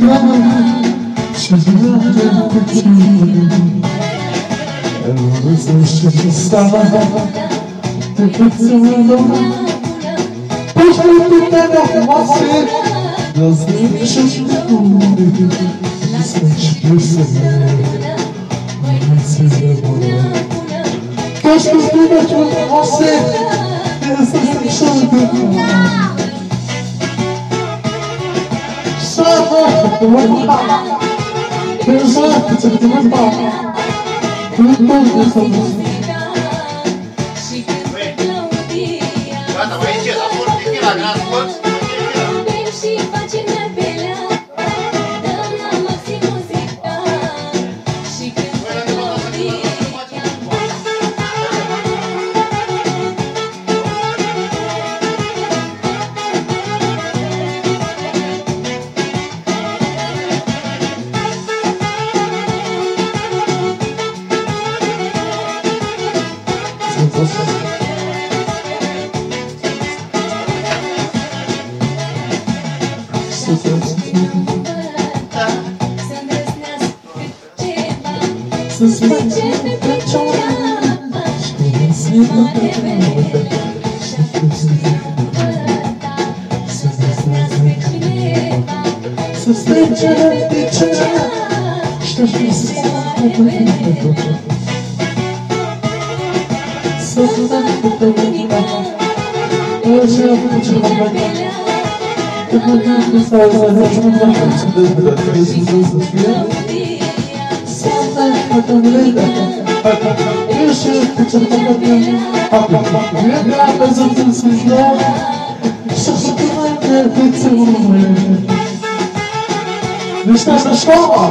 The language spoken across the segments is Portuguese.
right, she's not a And all the stations are starved The kids are alone Push me to the neck, what's it? Does the interest me move? This much person Push me to the neck, what's it? Does the interest me move? Gata, vai encher, tá bom, tem que ir lá, graças a Сестрича, тича, ще ми се Сестрича, Ne yapıyorsunuz sizler? Şaşırtılar nefretim. Dışta şaşırma.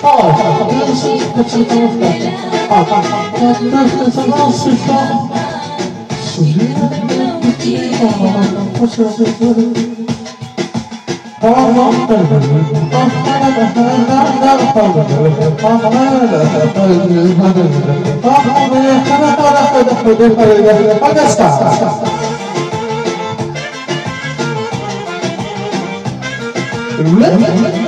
Oh, this is what you don't get. Oh, but this is a lost song. So you know what you are, what's your favorite? Let me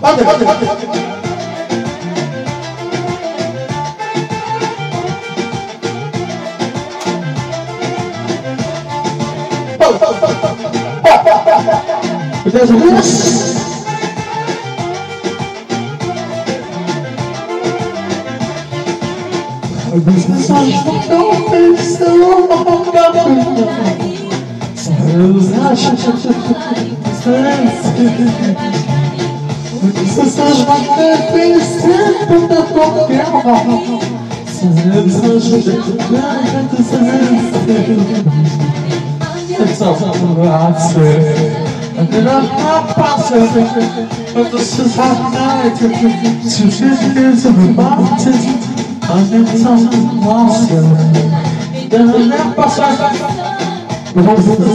맞아 맞아 맞아 night to fifty years of mountains I'm something lost Then I never passar Vamos escapar Os pulos da morte Cuidado, pesado, esse número Já And then I found myself But this is how night To fifties I never found myself Then I left myself mountains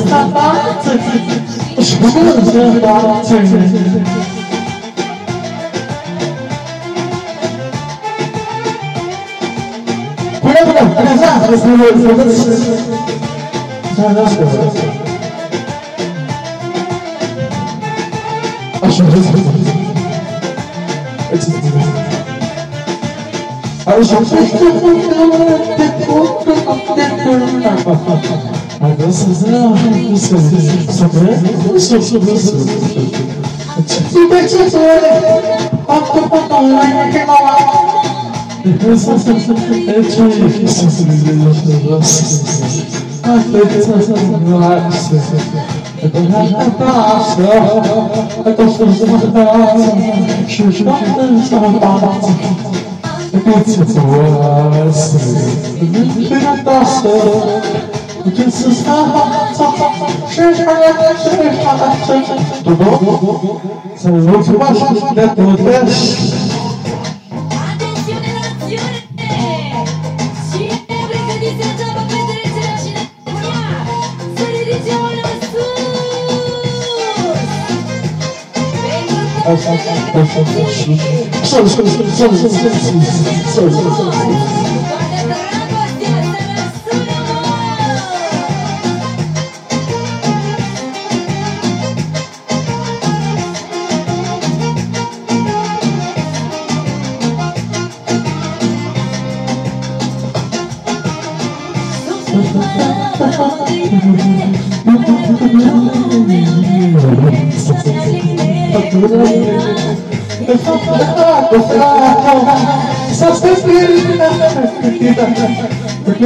Куда-куда? Pass I don't have to pass She's Você não se baixa, dentro do teste. Tudo bom? Essas caipirinhas Porque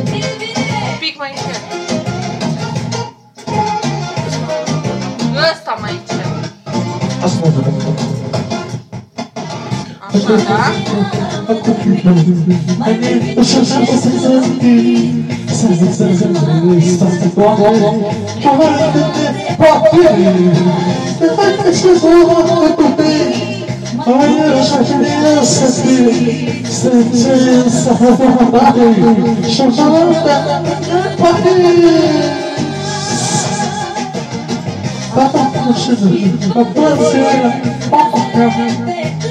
tá? Amanhã as crianças que sentença reformarem, chamando a partir. Batata no chão, a brasileira, papacá.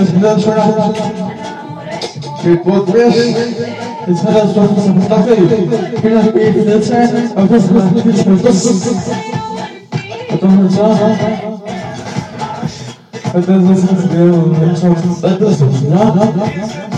Miss Nilsra, Kate not.